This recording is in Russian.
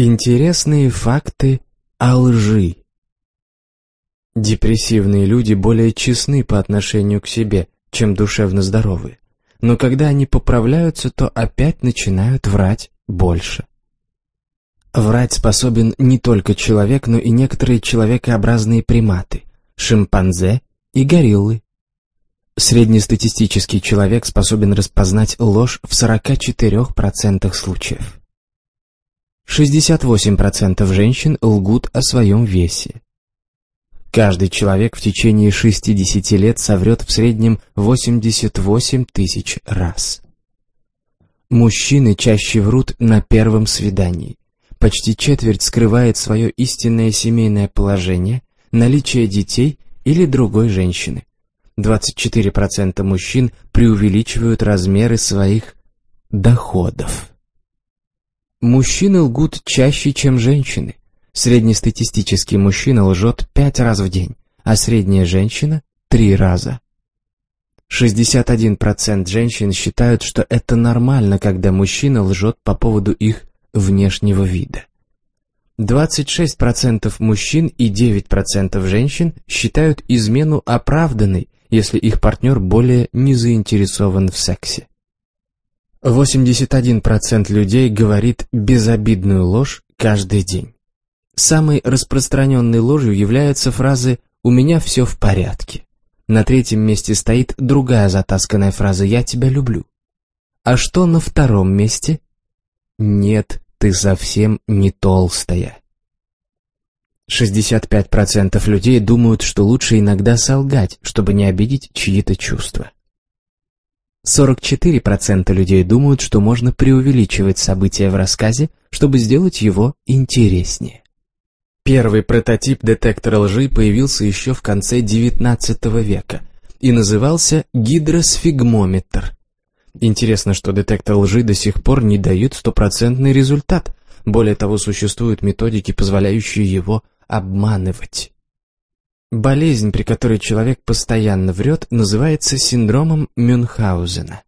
Интересные факты о лжи. Депрессивные люди более честны по отношению к себе, чем душевно здоровые. Но когда они поправляются, то опять начинают врать больше. Врать способен не только человек, но и некоторые человекообразные приматы – шимпанзе и гориллы. Среднестатистический человек способен распознать ложь в 44% случаев. 68% женщин лгут о своем весе. Каждый человек в течение 60 лет соврет в среднем 88 тысяч раз. Мужчины чаще врут на первом свидании. Почти четверть скрывает свое истинное семейное положение, наличие детей или другой женщины. 24% мужчин преувеличивают размеры своих доходов. Мужчины лгут чаще, чем женщины. Среднестатистический мужчина лжет пять раз в день, а средняя женщина – три раза. 61% женщин считают, что это нормально, когда мужчина лжет по поводу их внешнего вида. 26% мужчин и 9% женщин считают измену оправданной, если их партнер более не заинтересован в сексе. 81% людей говорит безобидную ложь каждый день. Самой распространенной ложью являются фразы «у меня все в порядке». На третьем месте стоит другая затасканная фраза «я тебя люблю». А что на втором месте? «Нет, ты совсем не толстая». 65% людей думают, что лучше иногда солгать, чтобы не обидеть чьи-то чувства. 44% людей думают, что можно преувеличивать события в рассказе, чтобы сделать его интереснее. Первый прототип детектора лжи появился еще в конце XIX века и назывался гидросфигмометр. Интересно, что детектор лжи до сих пор не дает стопроцентный результат. Более того, существуют методики, позволяющие его обманывать. Болезнь, при которой человек постоянно врет, называется синдромом Мюнхгаузена.